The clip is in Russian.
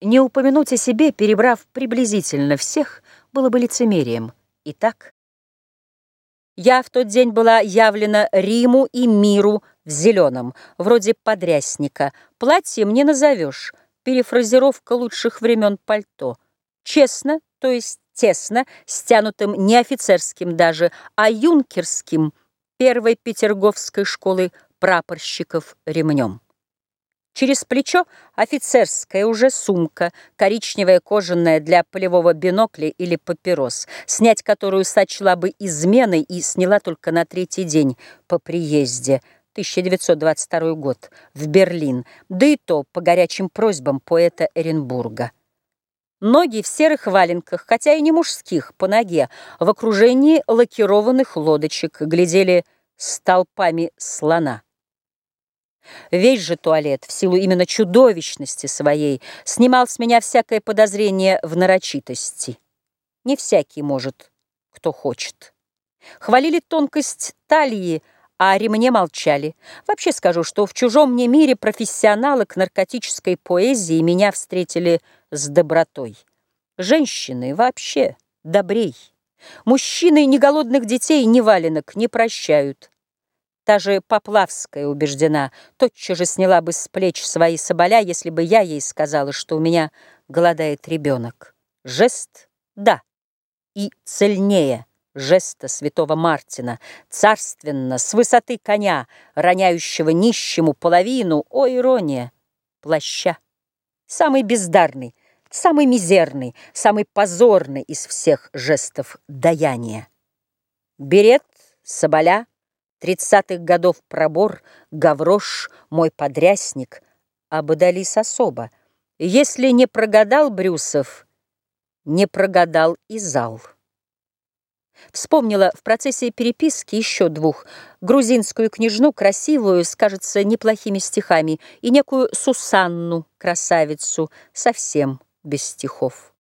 Не упомянуть о себе, перебрав приблизительно всех, было бы лицемерием. Итак, я в тот день была явлена Риму и миру в зеленом, вроде подрясника. Платье мне назовешь, перефразировка лучших времен пальто. Честно, то есть тесно, стянутым не офицерским даже, а юнкерским первой петерговской школы прапорщиков ремнем. Через плечо офицерская уже сумка, коричневая кожаная для полевого бинокля или папирос, снять которую сочла бы изменой и сняла только на третий день по приезде, 1922 год, в Берлин, да и то по горячим просьбам поэта Эренбурга. Ноги в серых валенках, хотя и не мужских, по ноге, в окружении лакированных лодочек, глядели столпами слона. Весь же туалет, в силу именно чудовищности своей, снимал с меня всякое подозрение в нарочитости. Не всякий может, кто хочет. Хвалили тонкость талии, а о ремне молчали. Вообще скажу, что в чужом мне мире профессионалы к наркотической поэзии меня встретили с добротой. Женщины вообще добрей. Мужчины ни голодных детей, ни валенок не прощают. Та же Поплавская убеждена, тотчас же сняла бы с плеч свои соболя, если бы я ей сказала, что у меня голодает ребенок. Жест — да, и цельнее жеста святого Мартина, царственно, с высоты коня, роняющего нищему половину, о, ирония, плаща. Самый бездарный, самый мизерный, самый позорный из всех жестов даяния. Берет, соболя — Тридцатых годов пробор, Гаврош, мой подрясник, ободались особо. Если не прогадал Брюсов, не прогадал и зал. Вспомнила в процессе переписки еще двух грузинскую княжну, красивую, скажется, неплохими стихами, и некую Сусанну, красавицу, совсем без стихов.